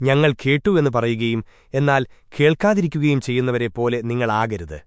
ഞങ്ങൾ കേട്ടു എന്ന് പറയുകയും എന്നാൽ കേൾക്കാതിരിക്കുകയും ചെയ്യുന്നവരെ പോലെ നിങ്ങളാകരുത്.